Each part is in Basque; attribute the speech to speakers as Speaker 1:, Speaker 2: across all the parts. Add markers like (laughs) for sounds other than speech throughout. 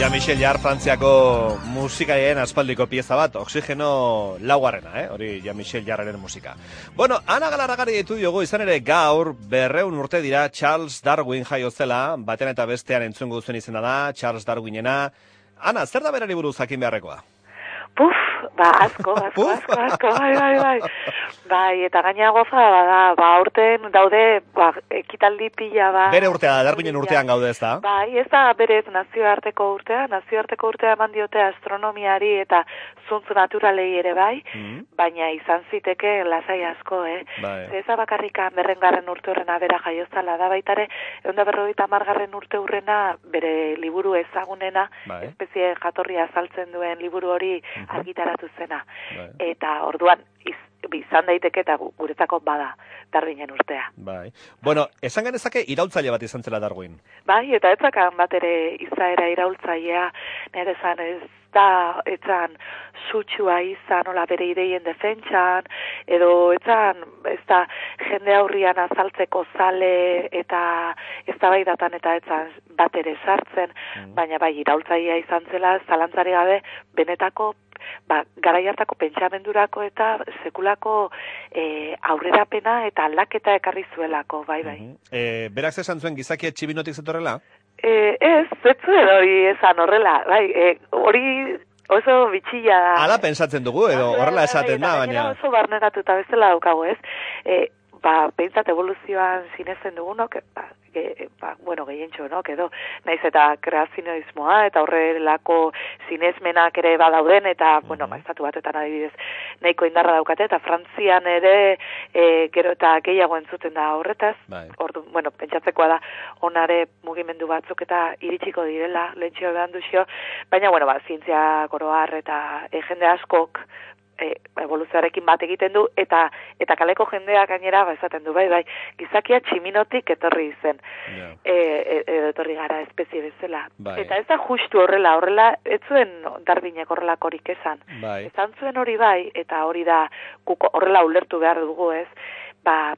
Speaker 1: Ja Michel Jar Frantziako musikaien aspaldiko pieza bat, oxigeno laugarrena, eh? hori Ja Michel Jarraren musika. Bueno, ana galaragari ditu diogu izan ere gaur berreun urte dira Charles Darwin jaio zela, baten eta bestean entzungo duzen izena da, Charles Darwinena. Ana, zer da berari buruz jakin beharrekoa?
Speaker 2: Puf, ba, asko, (laughs) asko, asko, asko, bai, bai, bai. Bai, eta gaina goza, da, ba, urten daude, ba, ekitaldi pila, ba.
Speaker 1: Bere urtea, darguinen urtean gaude ez da?
Speaker 2: Bai, ez da berez nazioarteko urtea, nazioarteko urtea eman diote astronomiari eta zuntzu naturalei ere bai,
Speaker 1: Mm.
Speaker 2: baina izan ziteke lasai asko, eh?
Speaker 1: Bai.
Speaker 2: Ez da bakarrika berrengarren urte horrena bera jaiozala da baitare, egun da berrogeita margarren urte hurrena bere liburu ezagunena,
Speaker 1: Bai.
Speaker 2: espezie jatorria azaltzen duen liburu hori argitaratu zena.
Speaker 1: Bai.
Speaker 2: Eta orduan, iz, izan daiteke eta gu- guretzako bada Darwinen urtea.
Speaker 1: Bai. Bueno, esan genezake iraultzaile bat izan zela Darwin.
Speaker 2: Bai, eta etzakan bat ere izaera iraultzailea, nire zan ez da, etzan sutsua izan, ola bere ideien defentsan, edo etzan, ez da, jende aurrian azaltzeko zale, eta ez da datan eta etzan bat ere sartzen, baina bai, iraultzailea izan zela, zalantzari gabe, benetako ba, garai hartako pentsamendurako eta sekulako e, aurrerapena eta aldaketa ekarri zuelako, bai, bai.
Speaker 1: Mhm. Eh, berak esan zuen gizakia txibinotik zetorrela?
Speaker 2: E, ez, ez zuen hori esan horrela, bai, e, hori oso bitxilla da.
Speaker 1: Hala pensatzen dugu, edo horrela esaten da, baina...
Speaker 2: oso barneratuta bezala daukago, ez? E, ba, behintzat evoluzioan sinesten dugunok, ba, ge, ba, bueno, gehientxo, no, edo, naiz eta kreazionismoa, eta horrelako sinesmenak ere badauden, eta, bueno, ba, estatu batetan adibidez, nahiko indarra daukate, eta Frantzian ere, e, gero eta gehiago entzuten da horretaz,
Speaker 1: Bai.
Speaker 2: Ordu, bueno, pentsatzekoa da onare mugimendu batzuk eta iritsiko direla, lehentxio behan duzio, baina, bueno, ba, zientzia koroar eta e, jende askok e, evoluzioarekin bat egiten du, eta eta kaleko jendeak gainera, ba, esaten du, bai, bai, gizakia tximinotik etorri zen,
Speaker 1: Ja.
Speaker 2: e, e, etorri gara espezie bezala.
Speaker 1: Bai.
Speaker 2: Eta ez da justu horrela, horrela, ez zuen darbinek horrelakorik esan.
Speaker 1: Bai.
Speaker 2: Esan zuen hori bai, eta hori da guk horrela ulertu behar dugu ez, ba,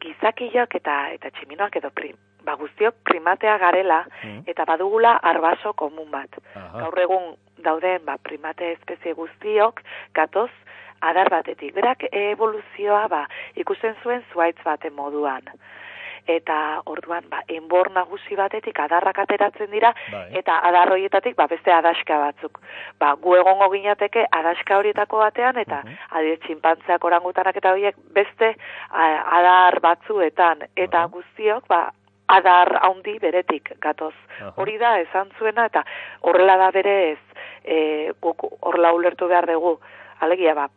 Speaker 2: gizakiak eta eta tximinoak edo prim, ba, guztiok primatea garela
Speaker 1: Mm.
Speaker 2: eta badugula arbaso komun bat.
Speaker 1: Aha.
Speaker 2: Gaur egun dauden ba, primate espezie guztiok gatoz adar batetik. Berak evoluzioa ba, ikusten zuen zuaitz baten moduan. Eta orduan, ba, enbor nagusi batetik adarrak ateratzen dira,
Speaker 1: Bai.
Speaker 2: eta adar horietatik ba, beste adaska batzuk. Ba, gu egongo ginateke adaska horietako batean, eta
Speaker 1: Mhm.
Speaker 2: adibidez txinpantzeak orangutanak eta horiek beste a, adar batzuetan, eta
Speaker 1: Aha.
Speaker 2: guztiok, ba, adar haundi beretik gatoz.
Speaker 1: Aha.
Speaker 2: Hori da esan zuena, eta horrela da berez, e, guk horrela ulertu behar dugu, alegia, ba,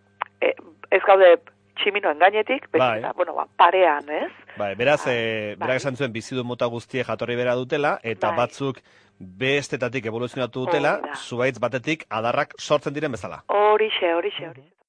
Speaker 2: e, ez gaude tximinoen gainetik, beti
Speaker 1: Bai.
Speaker 2: da, bueno, ba, parean, ez?
Speaker 1: Bai, beraz,
Speaker 2: Bai,
Speaker 1: eh,
Speaker 2: bai.
Speaker 1: berak esan zuen bizidu mota guztiek jatorri bera dutela, eta
Speaker 2: Bai.
Speaker 1: batzuk bestetatik evoluzionatu dutela, zuaitz batetik adarrak sortzen diren bezala.
Speaker 2: Horixe, horixe, horixe.